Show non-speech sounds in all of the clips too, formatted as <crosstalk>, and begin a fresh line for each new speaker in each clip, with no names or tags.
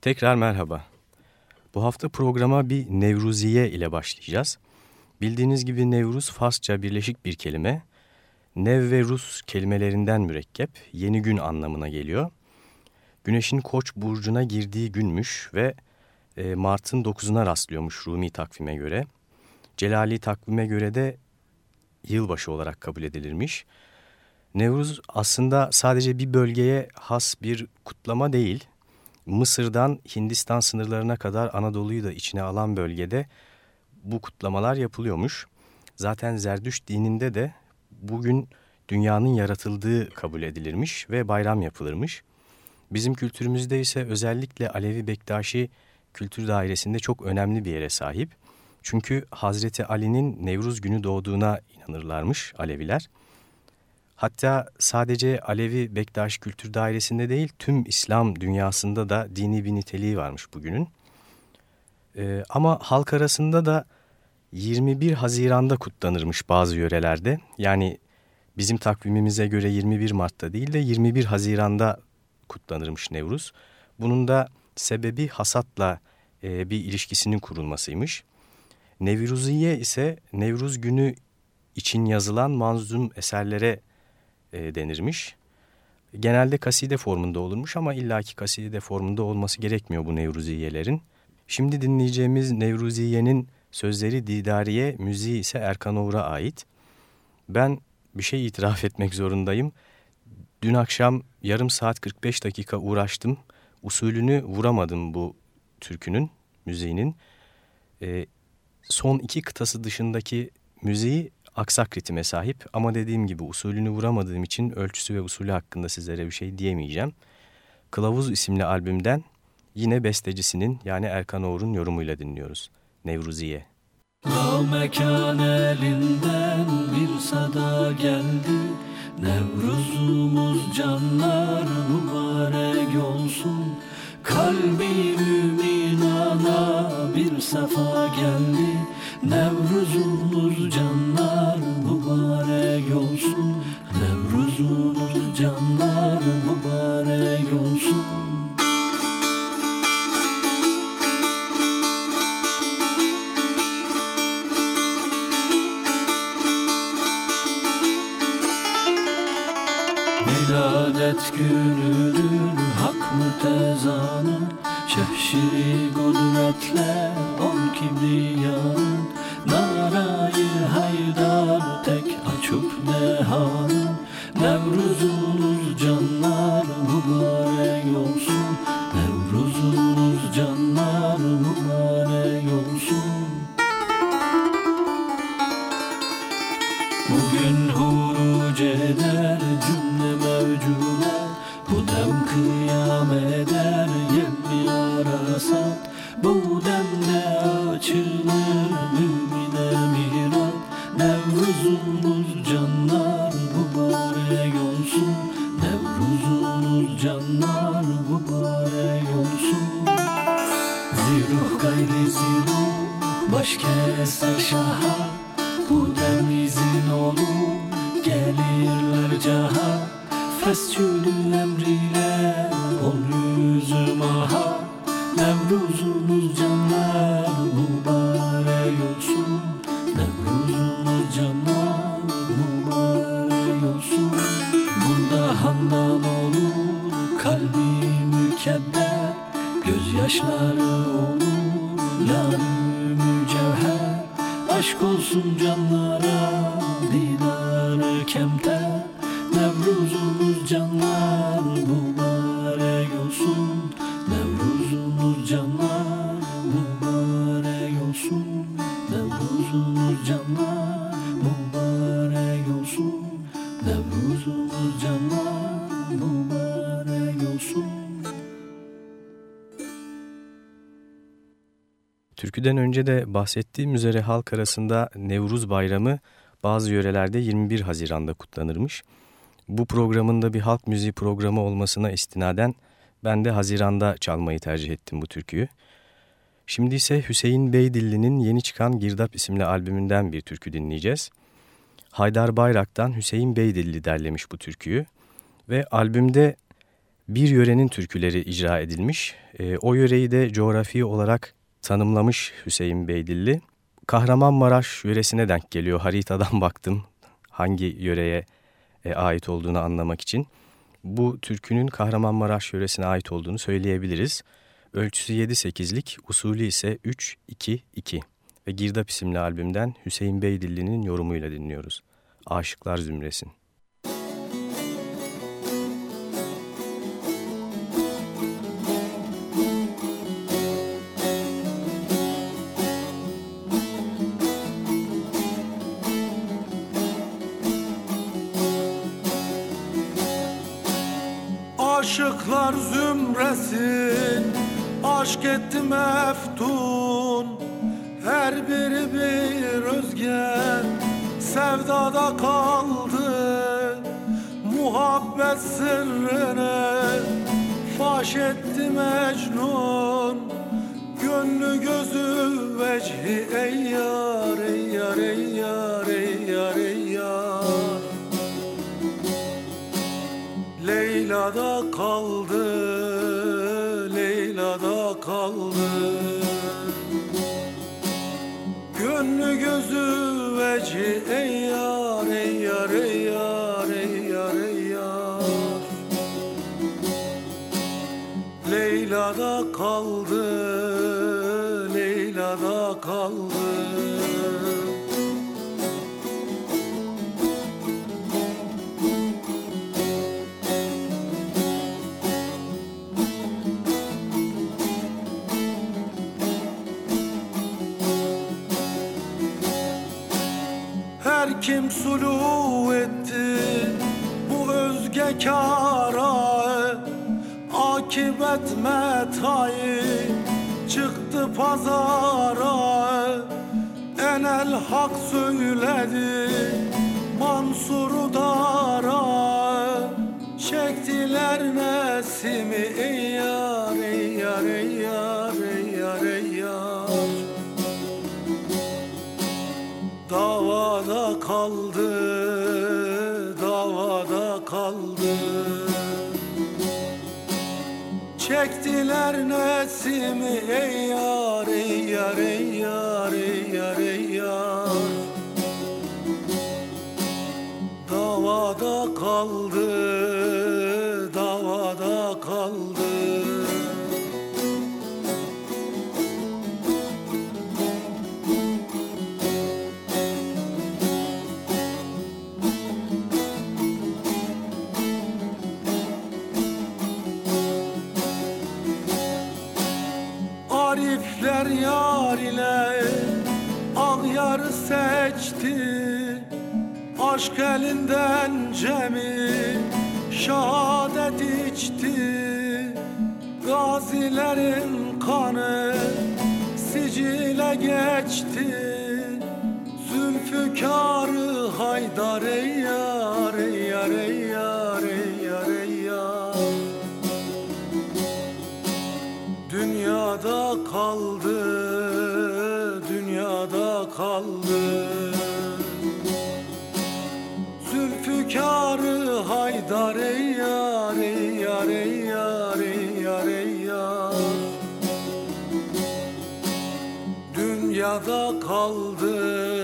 Tekrar merhaba. Bu hafta programa bir Nevruziye ile başlayacağız. Bildiğiniz gibi Nevruz Farsça birleşik bir kelime. Nev ve Rus kelimelerinden mürekkep, yeni gün anlamına geliyor. Güneşin Koç burcuna girdiği günmüş ve e, Mart'ın 9'una rastlıyormuş Rumi takvime göre. Celali takvime göre de yılbaşı olarak kabul edilirmiş. Nevruz aslında sadece bir bölgeye has bir kutlama değil. Mısır'dan Hindistan sınırlarına kadar Anadolu'yu da içine alan bölgede bu kutlamalar yapılıyormuş. Zaten Zerdüş dininde de bugün dünyanın yaratıldığı kabul edilirmiş ve bayram yapılırmış. Bizim kültürümüzde ise özellikle Alevi Bektaşi kültür dairesinde çok önemli bir yere sahip. Çünkü Hazreti Ali'nin Nevruz günü doğduğuna inanırlarmış Aleviler. Hatta sadece Alevi Bektaş Kültür Dairesi'nde değil tüm İslam dünyasında da dini bir niteliği varmış bugünün. Ee, ama halk arasında da 21 Haziran'da kutlanırmış bazı yörelerde. Yani bizim takvimimize göre 21 Mart'ta değil de 21 Haziran'da kutlanırmış Nevruz. Bunun da sebebi hasatla e, bir ilişkisinin kurulmasıymış. Nevruziye ise Nevruz günü için yazılan manzum eserlere e, denirmiş. Genelde kaside formunda olurmuş ama illaki kaside formunda olması gerekmiyor bu Nevruziyelerin. Şimdi dinleyeceğimiz Nevruziye'nin sözleri Didariye, müziği ise Erkan Oğur'a ait. Ben bir şey itiraf <laughs> etmek zorundayım. Dün akşam yarım saat 45 dakika uğraştım. Usulünü vuramadım bu türkünün, müziğinin. E, son iki kıtası dışındaki müziği aksak ritime sahip ama dediğim gibi usulünü vuramadığım için ölçüsü ve usulü hakkında sizlere bir şey diyemeyeceğim. Kılavuz isimli albümden yine bestecisinin yani Erkan Oğur'un yorumuyla dinliyoruz. Nevruziye.
La mekan elinden bir sada geldi Nevruzumuz canlar mübarek olsun Kalbi mümin ana bir sefa geldi Nevruzumuz canlar mübarek olsun. Nevruzumuz canlar mübarek olsun. Miladet günüdür hak mütezanı Şehşiri kudretle on kibriyanın dehanın Nevruzunuz canlar mübarek mübarek olsun Ziruh gayri ziruh baş keser şaha. Bu dem izin olur gelirler caha. Fesçülü emriyle ol yüzüm aha. Nevruzunuz canlar mübarek olsun Gözyaşları olur lanı mücevher. Aşk olsun canlara didar kemter Nevruzumuz canlar mübarek olsun. Nevruzumuz canlar mübarek olsun. Nevruzumuz canlar
Türküden önce de bahsettiğim üzere halk arasında Nevruz Bayramı bazı yörelerde 21 Haziran'da kutlanırmış. Bu programın da bir halk müziği programı olmasına istinaden ben de Haziran'da çalmayı tercih ettim bu türküyü. Şimdi ise Hüseyin Beydilli'nin yeni çıkan Girdap isimli albümünden bir türkü dinleyeceğiz. Haydar Bayrak'tan Hüseyin Beydilli derlemiş bu türküyü ve albümde bir yörenin türküleri icra edilmiş. E, o yöreyi de coğrafi olarak tanımlamış Hüseyin Beydilli. Kahramanmaraş yöresine denk geliyor. Haritadan <laughs> baktım hangi yöreye e, ait olduğunu anlamak için. Bu türkünün Kahramanmaraş yöresine ait olduğunu söyleyebiliriz. Ölçüsü 7-8'lik, usulü ise 3-2-2 ve Girdap isimli albümden Hüseyin Beydilli'nin yorumuyla dinliyoruz. Aşıklar Zümresin.
Akibet metayı çıktı pazara. Enel hak söyledi Mansur Dara. Çektiler nesimi ey yar ey yar ey yar ey yar ey yar. Davada kaldı, Çektiler nesimi ey yar, ey yar, ey yar, ey yar, ey yar. Davada kaldı, seçti. Aşk elinden cemi Şehadet içti. Gazilerin kanı Sicile geçti. Zülfükarı Haydar ey yar ey yar ey yar ey yar ey yar. Dünyada kaldı, dünyada kaldı Zülfükarı Haydar ey yar, ey yar, ey yar, ey yar, ey yar. Dünyada kaldı,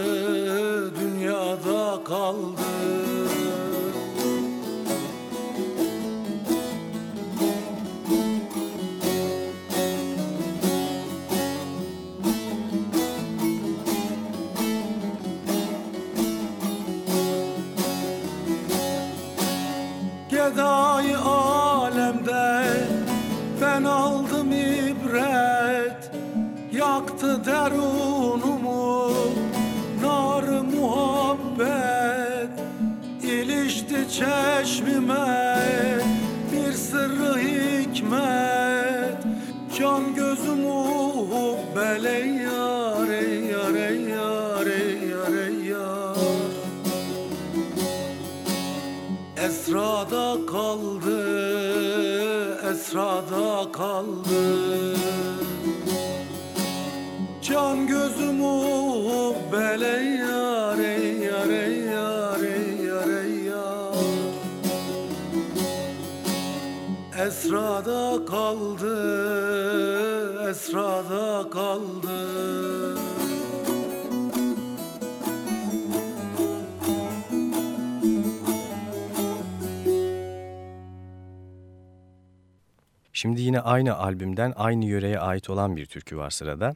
kaldı. Can gözüm hubbel ey yar, ey yar, ey yar, ey yar, ey yar. Esrada kaldı, esrada kaldı
Şimdi yine aynı albümden aynı yöreye ait olan bir türkü var sırada.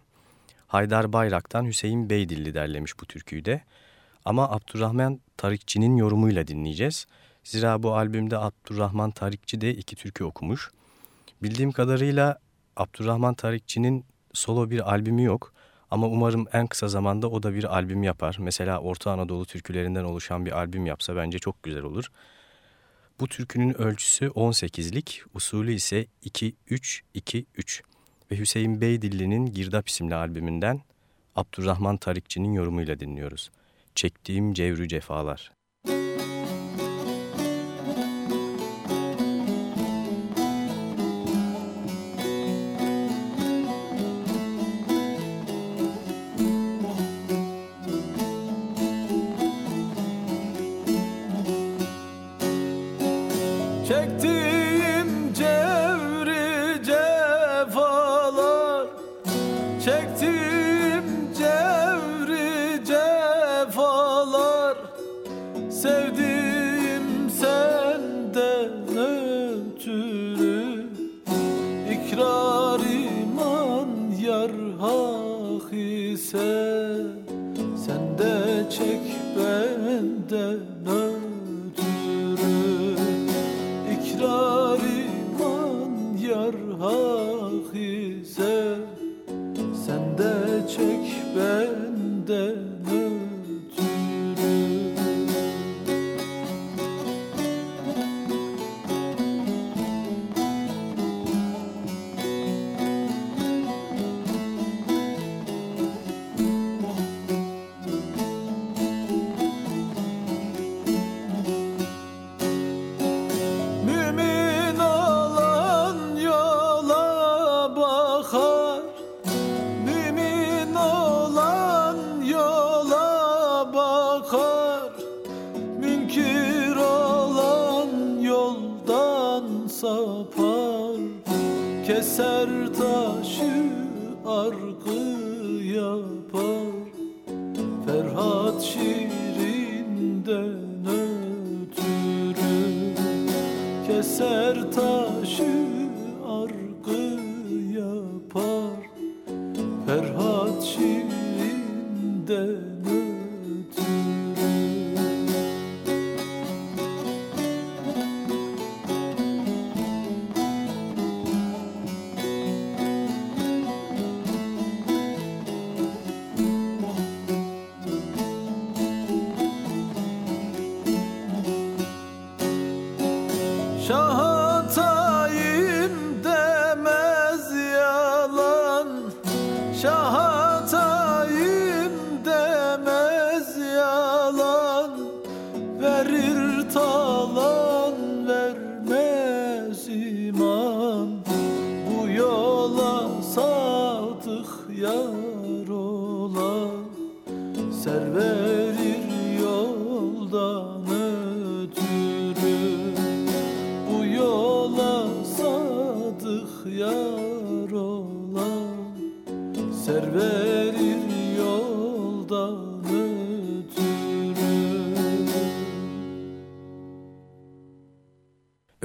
Haydar Bayrak'tan Hüseyin Beydilli derlemiş bu türküyü de. Ama Abdurrahman Tarikçi'nin yorumuyla dinleyeceğiz. Zira bu albümde Abdurrahman Tarikçi de iki türkü okumuş. Bildiğim kadarıyla Abdurrahman Tarikçi'nin solo bir albümü yok. Ama umarım en kısa zamanda o da bir albüm yapar. Mesela Orta Anadolu türkülerinden oluşan bir albüm yapsa bence çok güzel olur. Bu türkünün ölçüsü 18'lik, usulü ise 2-3-2-3 ve Hüseyin Beydilli'nin Girdap isimli albümünden Abdurrahman Tarikçi'nin yorumuyla dinliyoruz. Çektiğim Cevrü Cefalar.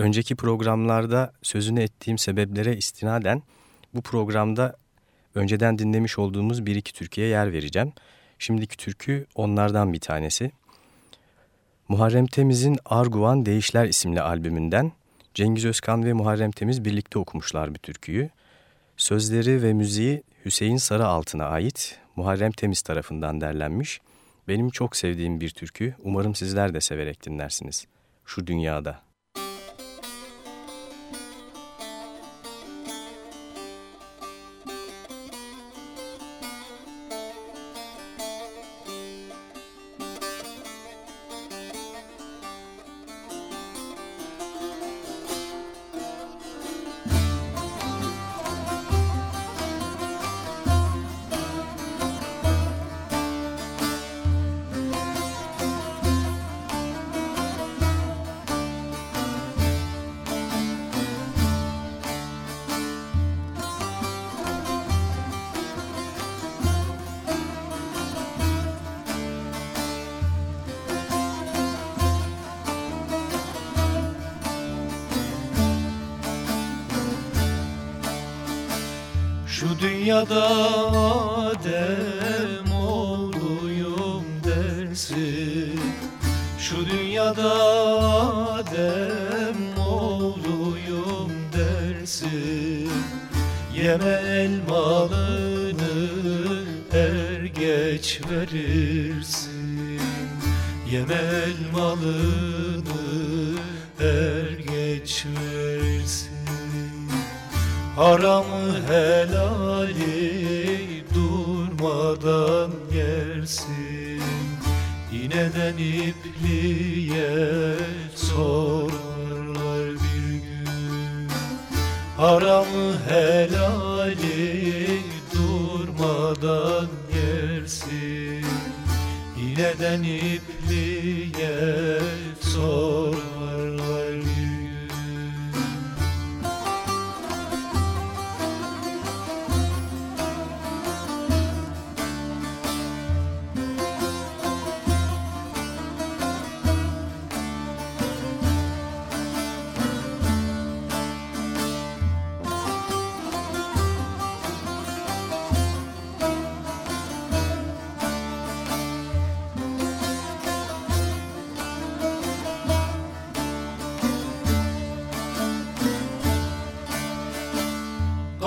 Önceki programlarda sözünü ettiğim sebeplere istinaden bu programda önceden dinlemiş olduğumuz bir iki türküye yer vereceğim. Şimdiki türkü onlardan bir tanesi. Muharrem Temiz'in Arguvan Değişler isimli albümünden Cengiz Özkan ve Muharrem Temiz birlikte okumuşlar bir türküyü. Sözleri ve müziği Hüseyin Sarıaltın'a ait Muharrem Temiz tarafından derlenmiş. Benim çok sevdiğim bir türkü. Umarım sizler de severek dinlersiniz. Şu dünyada.
Elmalını er geç verirsin Haramı helali durmadan yersin İğneden ipliğe sorarlar bir gün. Haramı helali durmadan İğneden ipliğe sorarlar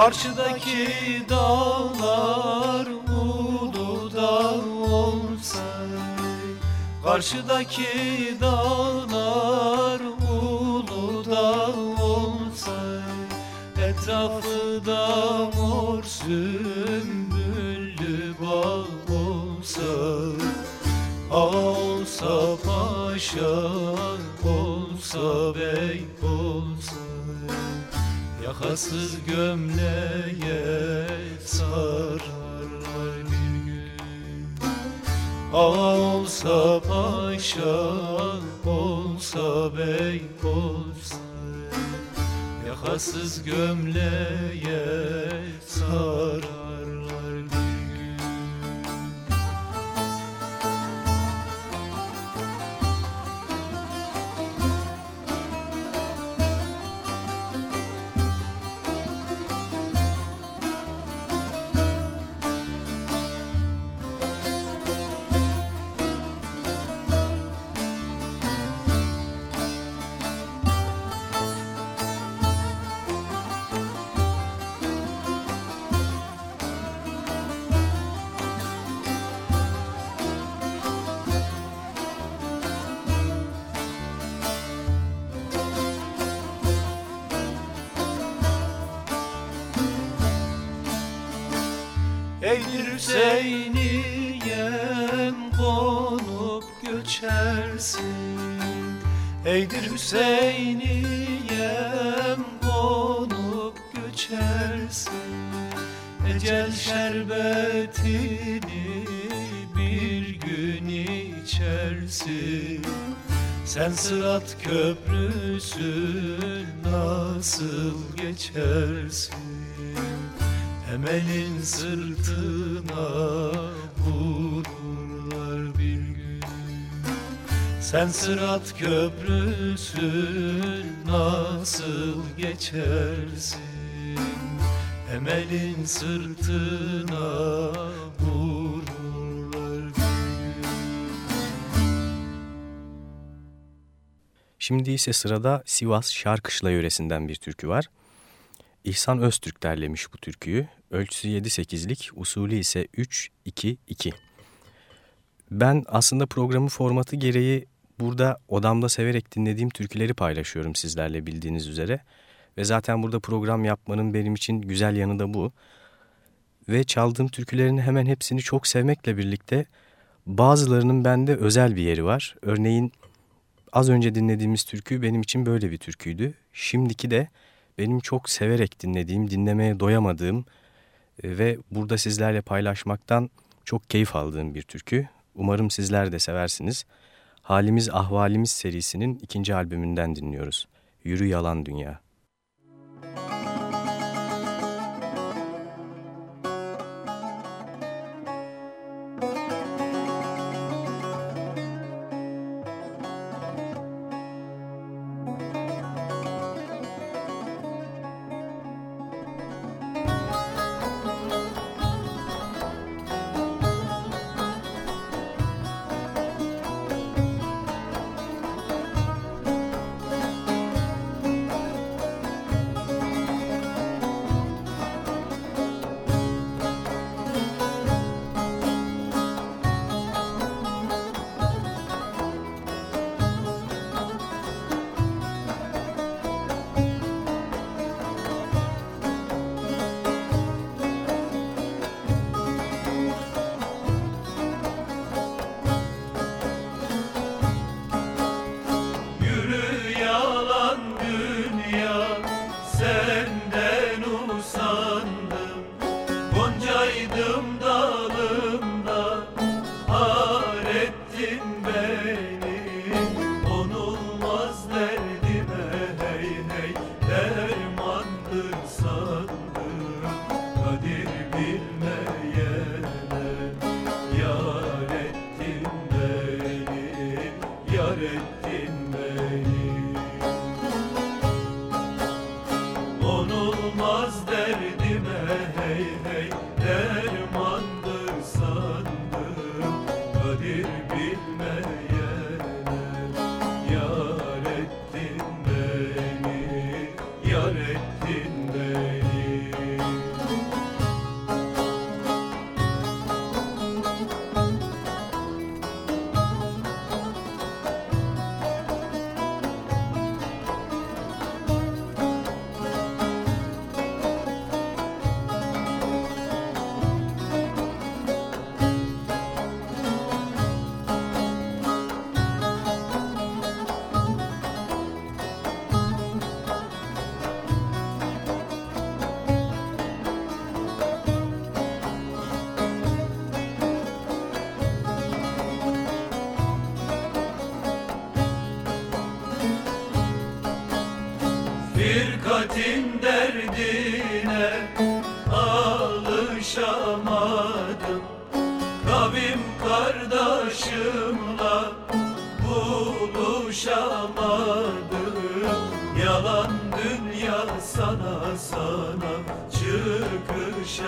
Karşıdaki dağlar ulu dağ olsa Karşıdaki dağlar ulu dağ olsa Etrafı da mor sümbüllü bağ olsa Ağa olsa paşa olsa bey Yakasız gömleğe sararlar bir gün. Olsa paşa olsa bey olsa Yakasız gömleğe sararlar sırtına vururlar bir gün. Sen sırat köprüsün nasıl geçersin? Emelin sırtına vururlar
Şimdi ise sırada Sivas Şarkışla yöresinden bir türkü var. İhsan Öztürk derlemiş bu türküyü. Ölçüsü 7-8'lik, usulü ise 3-2-2. Ben aslında programın formatı gereği burada odamda severek dinlediğim türküleri paylaşıyorum sizlerle bildiğiniz üzere. Ve zaten burada program yapmanın benim için güzel yanı da bu. Ve çaldığım türkülerin hemen hepsini çok sevmekle birlikte bazılarının bende özel bir yeri var. Örneğin az önce dinlediğimiz türkü benim için böyle bir türküydü. Şimdiki de benim çok severek dinlediğim, dinlemeye doyamadığım e, ve burada sizlerle paylaşmaktan çok keyif aldığım bir türkü. Umarım sizler de seversiniz. Halimiz Ahvalimiz serisinin ikinci albümünden dinliyoruz. Yürü Yalan Dünya.
Kavim kardeşimle buluşamadım. Yalan dünya sana sana çıkışamadım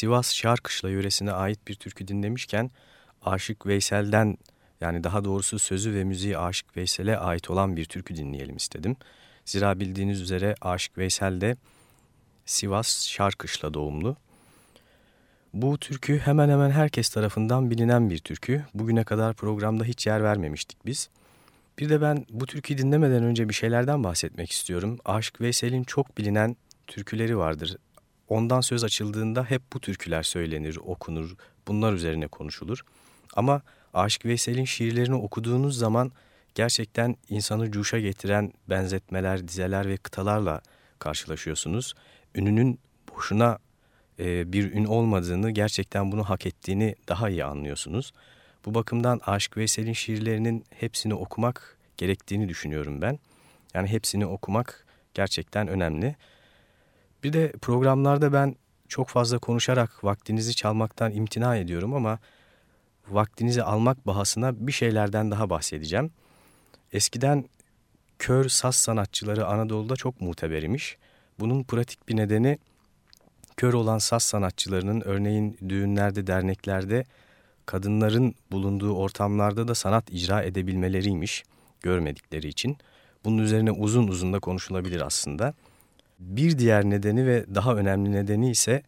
Sivas Şarkışla yöresine ait bir türkü dinlemişken Aşık Veysel'den yani daha doğrusu sözü ve müziği Aşık Veysel'e ait olan bir türkü dinleyelim istedim. Zira bildiğiniz üzere Aşık Veysel de Sivas Şarkışla doğumlu. Bu türkü hemen hemen herkes tarafından bilinen bir türkü. Bugüne kadar programda hiç yer vermemiştik biz. Bir de ben bu türküyü dinlemeden önce bir şeylerden bahsetmek istiyorum. Aşık Veysel'in çok bilinen türküleri vardır. Ondan söz açıldığında hep bu türküler söylenir, okunur, bunlar üzerine konuşulur. Ama Aşık Veysel'in şiirlerini okuduğunuz zaman gerçekten insanı cuşa getiren benzetmeler, dizeler ve kıtalarla karşılaşıyorsunuz. Ününün boşuna e, bir ün olmadığını, gerçekten bunu hak ettiğini daha iyi anlıyorsunuz. Bu bakımdan Aşık Veysel'in şiirlerinin hepsini okumak gerektiğini düşünüyorum ben. Yani hepsini okumak gerçekten önemli. Bir de programlarda ben çok fazla konuşarak vaktinizi çalmaktan imtina ediyorum ama vaktinizi almak bahasına bir şeylerden daha bahsedeceğim. Eskiden kör saz sanatçıları Anadolu'da çok muteber Bunun pratik bir nedeni kör olan saz sanatçılarının örneğin düğünlerde, derneklerde kadınların bulunduğu ortamlarda da sanat icra edebilmeleriymiş görmedikleri için. Bunun üzerine uzun uzun da konuşulabilir aslında. Bir diğer nedeni ve daha önemli nedeni ise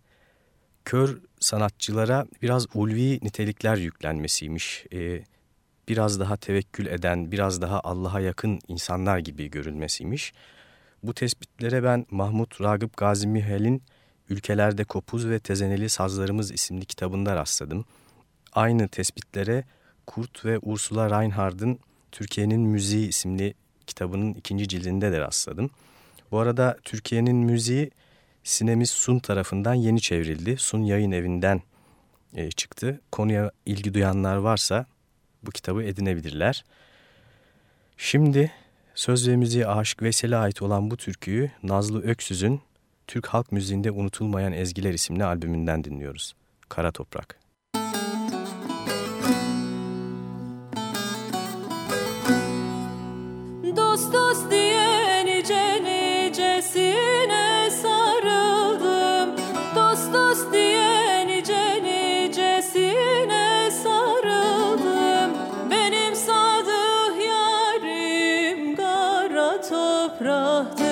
kör sanatçılara biraz ulvi nitelikler yüklenmesiymiş. Ee, biraz daha tevekkül eden, biraz daha Allah'a yakın insanlar gibi görülmesiymiş. Bu tespitlere ben Mahmut Ragıp Gazi Mihal'in Ülkelerde Kopuz ve Tezeneli Sazlarımız isimli kitabında rastladım. Aynı tespitlere Kurt ve Ursula Reinhardt'ın Türkiye'nin Müziği isimli kitabının ikinci cildinde de rastladım. Bu arada Türkiye'nin Müziği Sinemiz Sun tarafından yeni çevrildi. Sun yayın evinden e, çıktı. Konuya ilgi duyanlar varsa bu kitabı edinebilirler. Şimdi söz ve müziğe Aşık Veysel'e ait olan bu türküyü Nazlı Öksüz'ün Türk halk müziğinde unutulmayan ezgiler isimli albümünden dinliyoruz. Kara Toprak.
Dost dost diye topraktır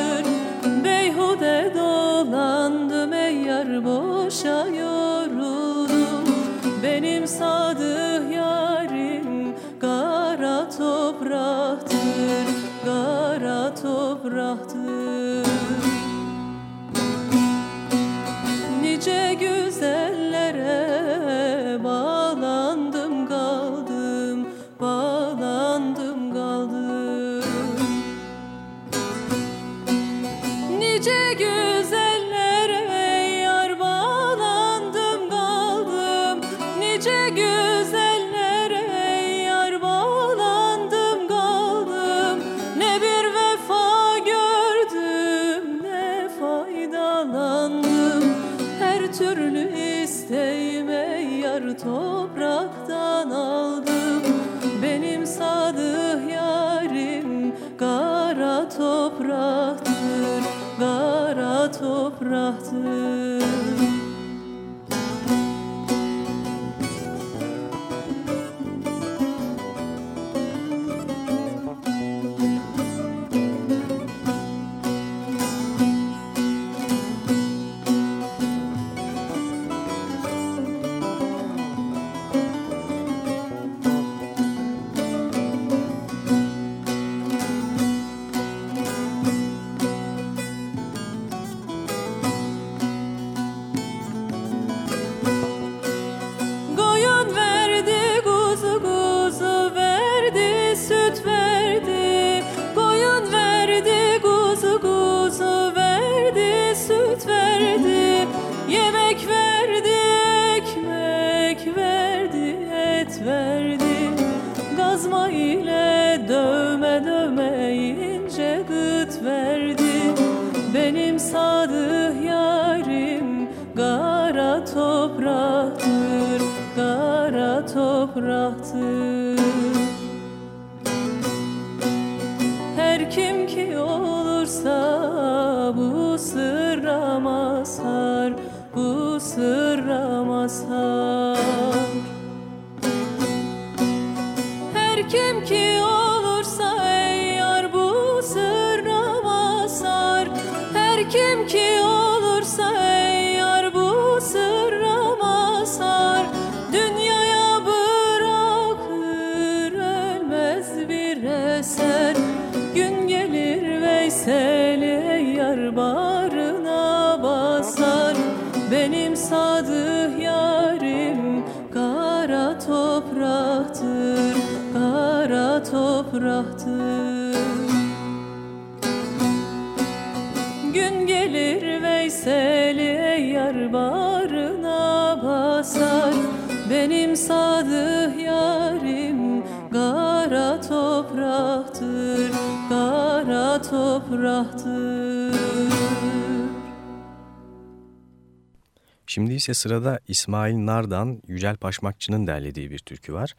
Şimdi ise sırada İsmail Nardan, Yücel Paşmakçı'nın derlediği bir türkü var.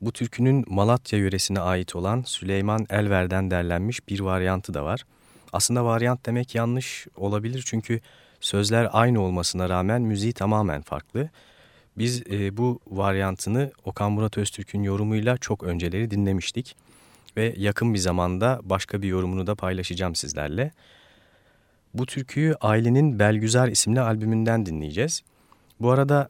Bu türkünün Malatya yöresine ait olan Süleyman Elver'den derlenmiş bir varyantı da var. Aslında varyant demek yanlış olabilir çünkü sözler aynı olmasına rağmen müziği tamamen farklı. Biz e, bu varyantını Okan Murat Öztürk'ün yorumuyla çok önceleri dinlemiştik. Ve yakın bir zamanda başka bir yorumunu da paylaşacağım sizlerle. Bu türküyü Ailenin Belgüzar isimli albümünden dinleyeceğiz. Bu arada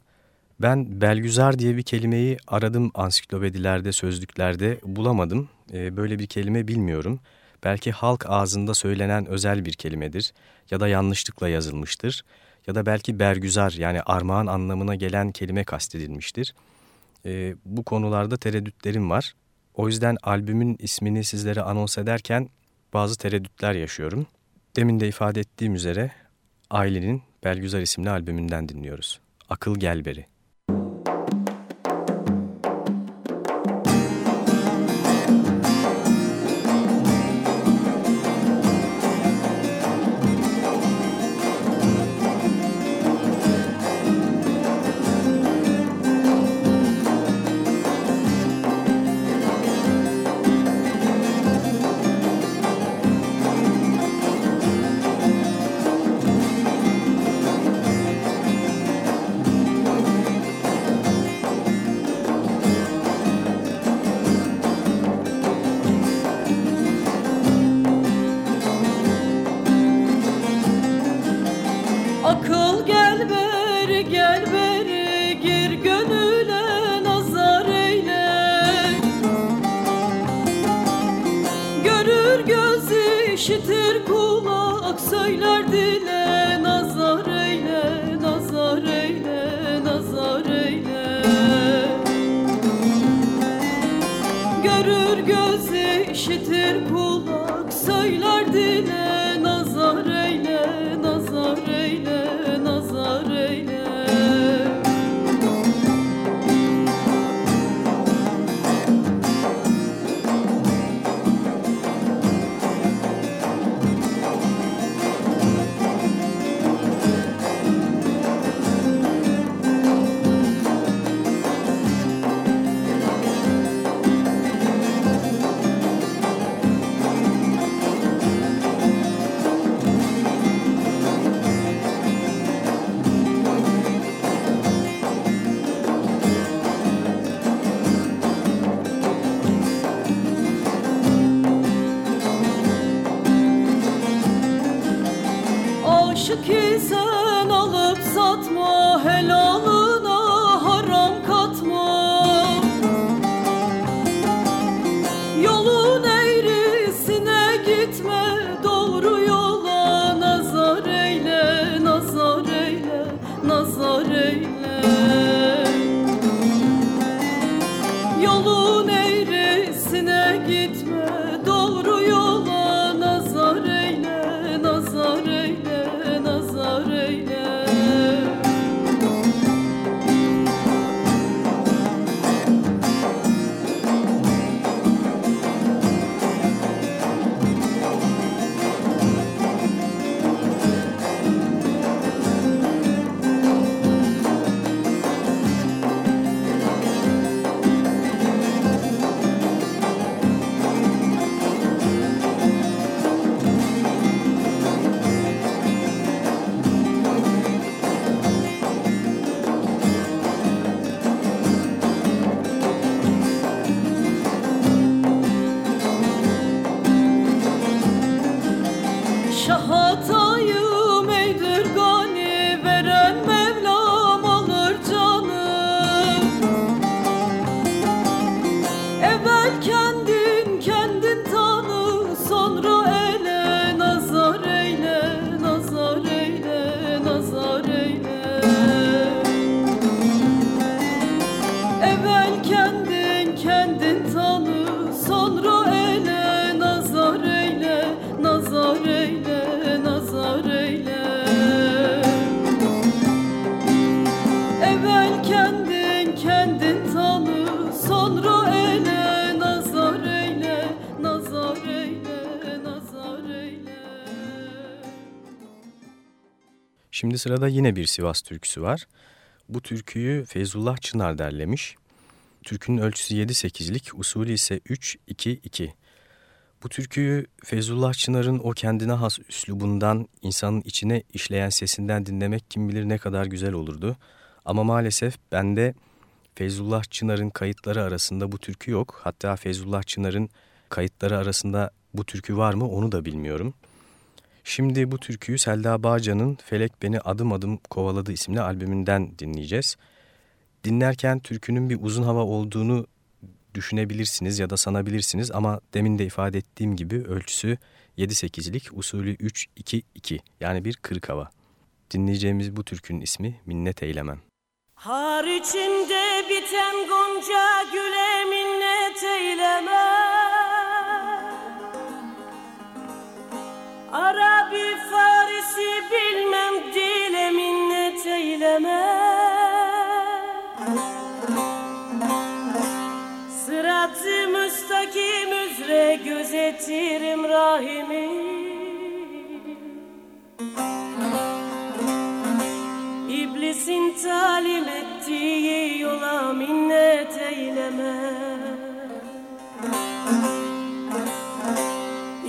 ben Belgüzar diye bir kelimeyi aradım ansiklopedilerde, sözlüklerde bulamadım. Ee, böyle bir kelime bilmiyorum. Belki halk ağzında söylenen özel bir kelimedir ya da yanlışlıkla yazılmıştır. Ya da belki bergüzar yani armağan anlamına gelen kelime kastedilmiştir. Ee, bu konularda tereddütlerim var. O yüzden albümün ismini sizlere anons ederken bazı tereddütler yaşıyorum. Demin de ifade ettiğim üzere Ailenin Belgüzar isimli albümünden dinliyoruz. Akıl Gelberi.
Nazar eyle, nazar
Şimdi sırada yine bir Sivas türküsü var. Bu türküyü Feyzullah Çınar derlemiş. Türkünün ölçüsü 7-8'lik, usulü ise 3-2-2. Bu türküyü Feyzullah Çınar'ın o kendine has üslubundan, insanın içine işleyen sesinden dinlemek kim bilir ne kadar güzel olurdu. Ama maalesef bende Feyzullah Çınar'ın kayıtları arasında bu türkü yok. Hatta Feyzullah Çınar'ın kayıtları arasında bu türkü var mı onu da bilmiyorum. Şimdi bu türküyü Selda Bağcan'ın Felek Beni Adım Adım Kovaladı isimli albümünden dinleyeceğiz. Dinlerken türkünün bir uzun hava olduğunu düşünebilirsiniz ya da sanabilirsiniz ama demin de ifade ettiğim gibi ölçüsü 7-8'lik usulü 3-2-2 yani bir kırık hava. Dinleyeceğimiz bu türkünün ismi Minnet Eylemem.
Har içinde biten gonca güle minnet eyleme Arabi Farisi bilmem dile minnet eyleme. Sırat-ı müstakim üzere gözetirim rahimi. İblisin talim ettiği yola minnet eyleme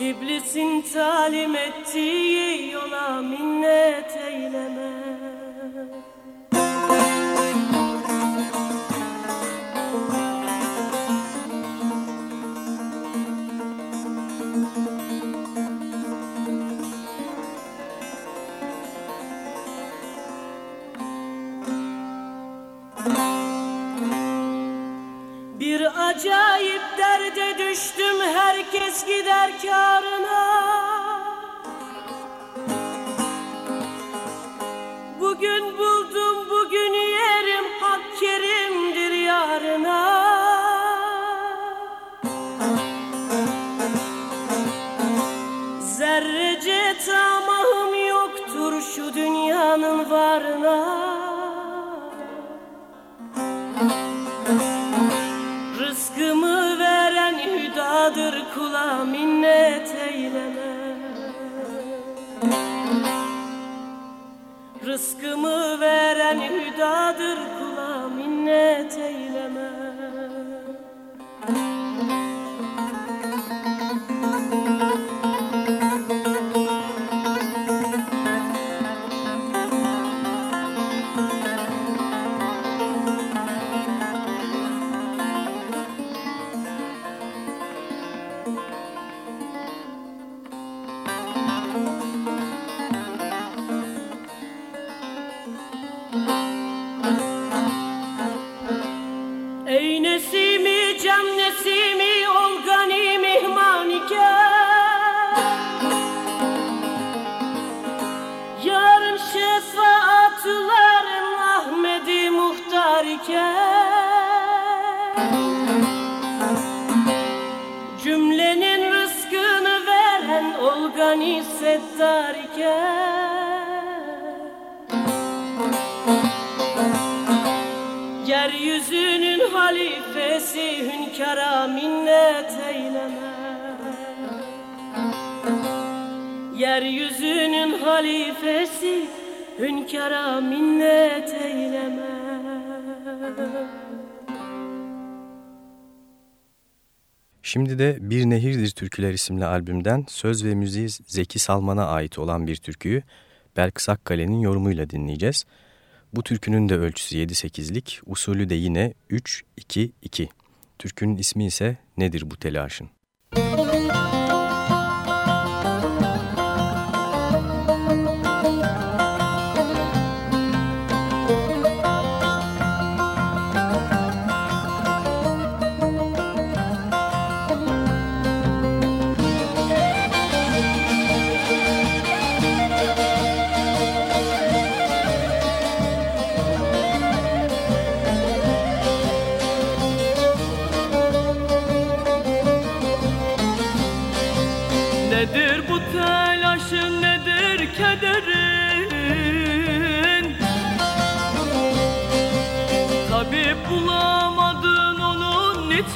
İblisin talim ettiği yola minnet eyleme. Bir acayip düştüm herkes gider karına Bugün Rızkımı veren hüdadır
Şimdi de Bir Nehirdir Türküler isimli albümden söz ve müziği Zeki Salman'a ait olan bir türküyü Belkıs Akkale'nin yorumuyla dinleyeceğiz. Bu türkünün de ölçüsü 7-8'lik, usulü de yine 3-2-2. Türkünün ismi ise Nedir bu telaşın?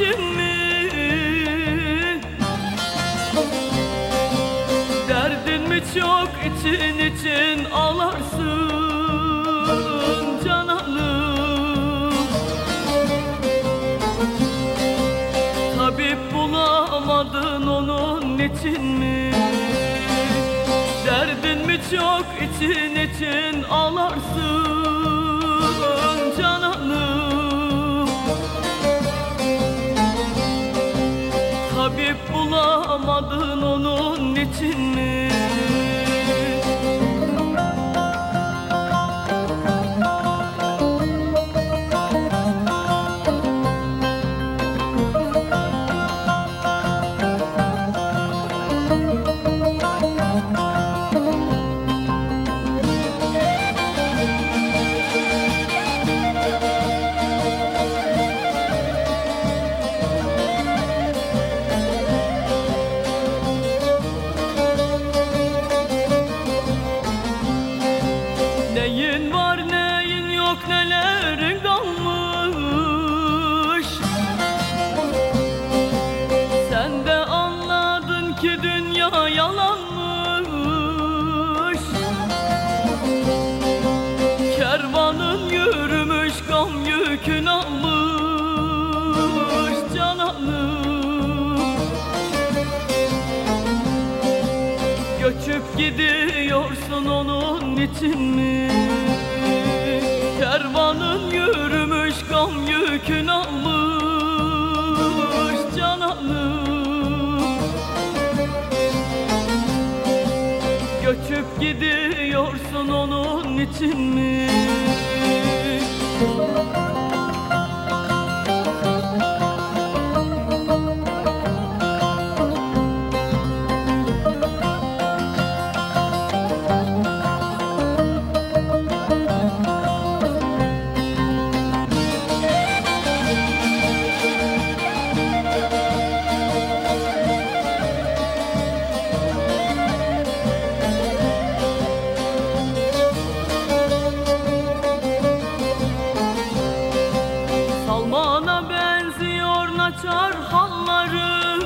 Mi? Derdin mi çok için için ağlarsın cananım? Tabip bulamadın onun için mi? Derdin mi çok için için ağlarsın için mi naçar halların.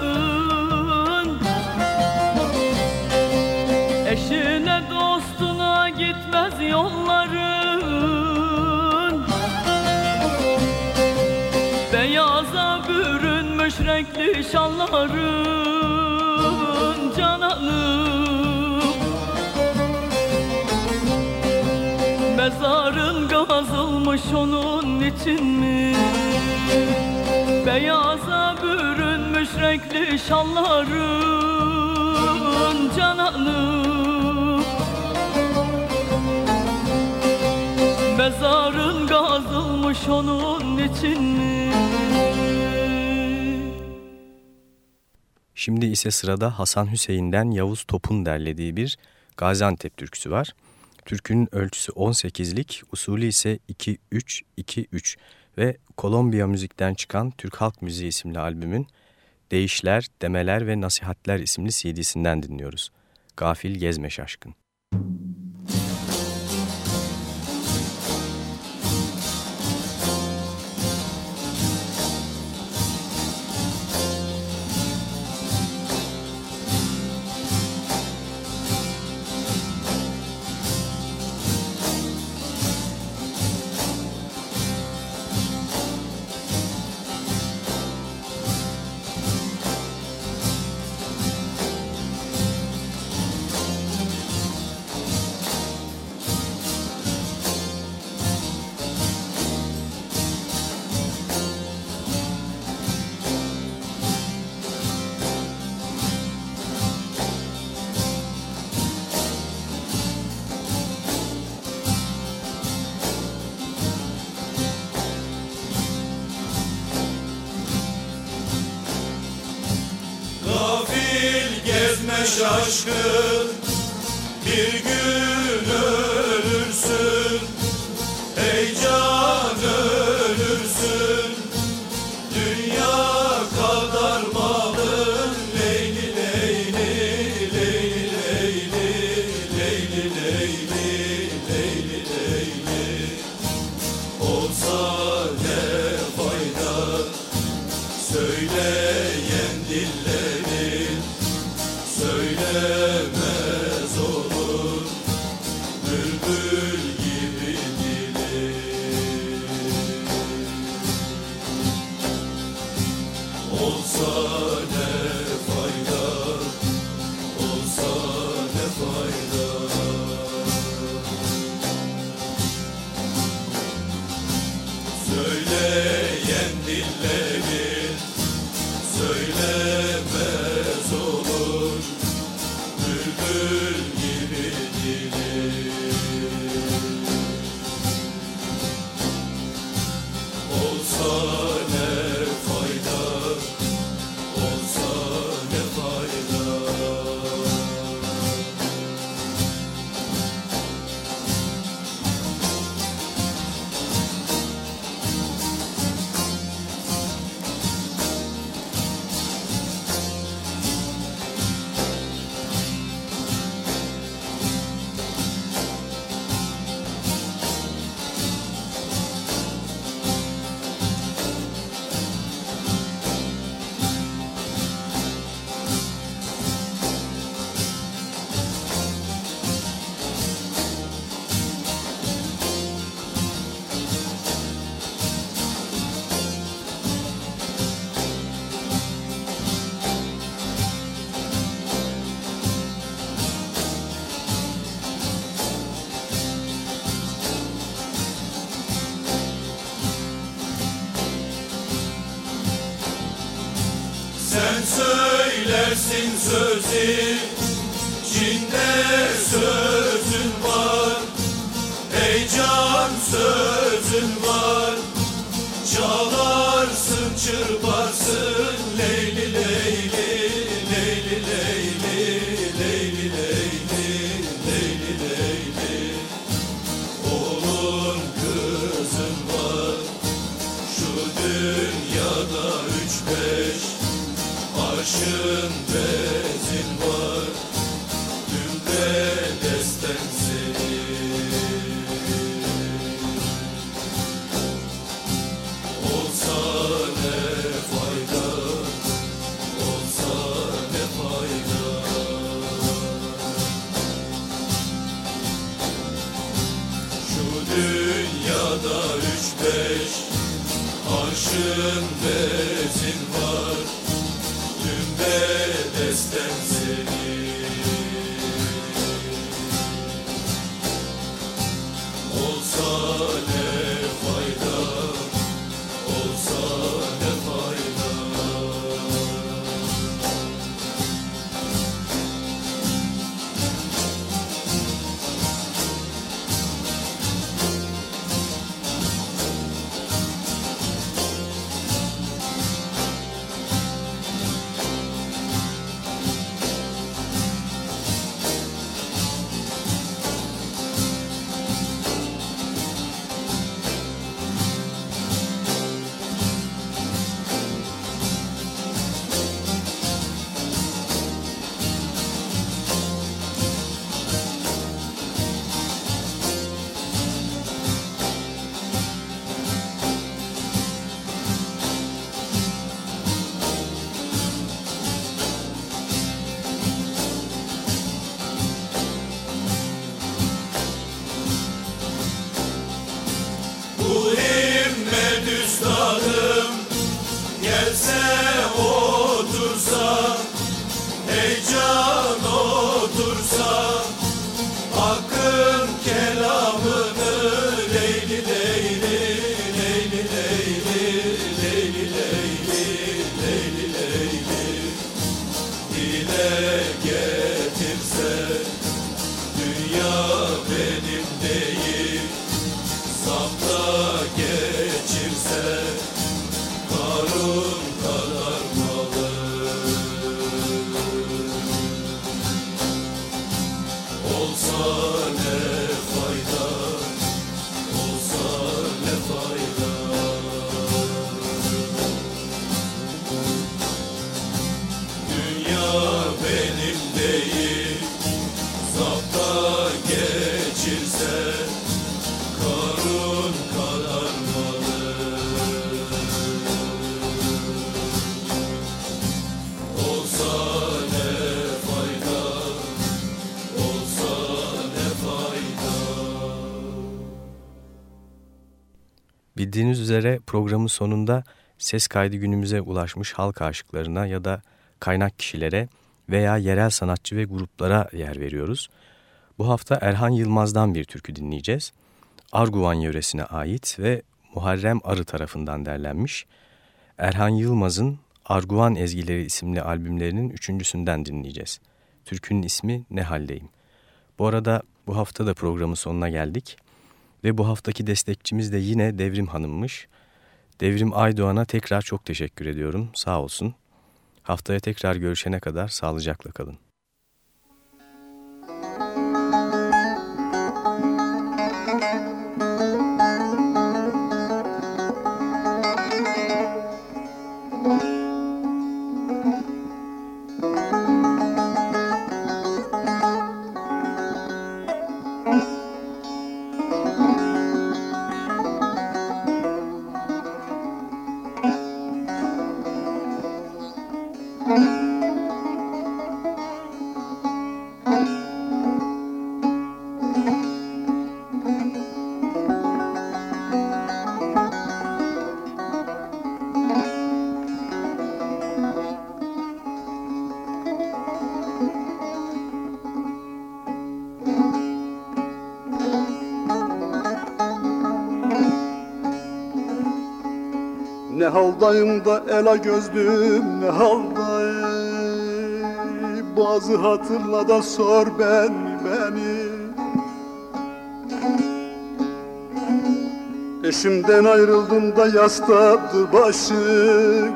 Eşine dostuna gitmez yolların. Beyaza bürünmüş renkli şalların cananım Mezarın kazılmış onun için mi? Beyaza bürünmüş renkli şalların cananım Mezarın kazılmış onun için mi?
Şimdi ise sırada Hasan Hüseyin'den Yavuz Top'un derlediği bir Gaziantep türküsü var. Türkünün ölçüsü 18'lik, usulü ise 2-3-2-3 ve Kolombiya müzikten çıkan Türk Halk Müziği isimli albümün Değişler, Demeler ve Nasihatler isimli CD'sinden dinliyoruz. Gafil Gezme Şaşkın.
Gafil şaşkın Bir gün ölürsün. Heyecan ölürsün sözü Çin'de sözün Arşın bezin var.
Tüm de sonunda ses kaydı günümüze ulaşmış halk aşıklarına ya da kaynak kişilere veya yerel sanatçı ve gruplara yer veriyoruz. Bu hafta Erhan Yılmaz'dan bir türkü dinleyeceğiz. Arguvan yöresine ait ve Muharrem Arı tarafından derlenmiş. Erhan Yılmaz'ın Arguvan Ezgileri isimli albümlerinin üçüncüsünden dinleyeceğiz. Türkünün ismi Ne Haldeyim. Bu arada bu hafta da programın sonuna geldik. Ve bu haftaki destekçimiz de yine Devrim Hanım'mış. Devrim Aydoğan'a tekrar çok teşekkür ediyorum. Sağ olsun. Haftaya tekrar görüşene kadar sağlıcakla kalın.
Haldayım da ela gözlüm ne haldayım? Bazı hatırla da sor ben beni. Eşimden ayrıldım da yastadır başım.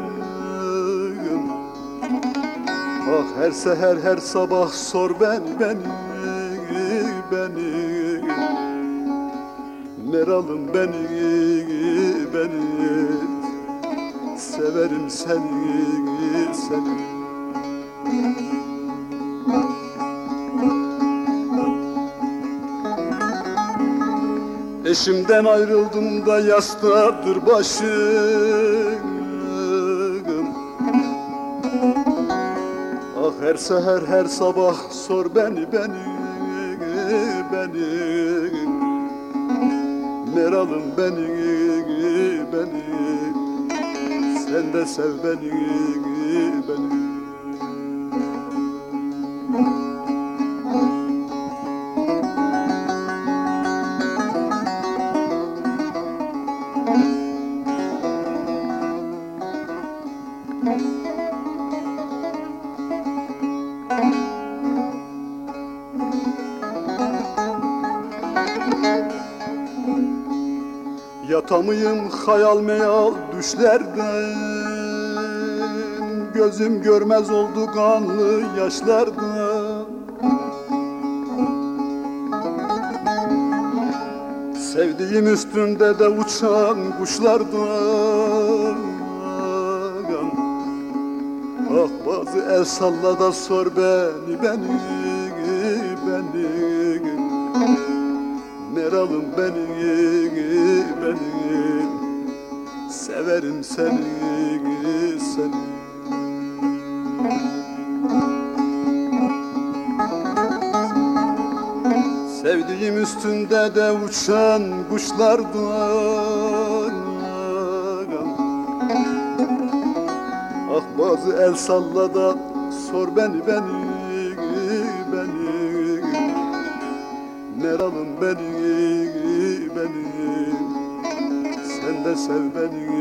Ah her seher her sabah sor ben beni beni. Meralım beni beni Seni seni Eşimden ayrıldım da yastadır başım. Ah her seher her sabah sor beni beni beni. Meralım beni de sev beni beni. Yatamayım hayal meyal düşlerden Gözüm görmez oldu kanlı yaşlardan Sevdiğim üstünde de uçan kuşlardan Ah bazı el salla da sor beni beni beni. Meralım beni beni. Severim seni seni Sevdiğim üstünde de uçan kuşlardan Ah bazı el salla da sor beni beni beni. Meralım beni beni. Sen de sev beni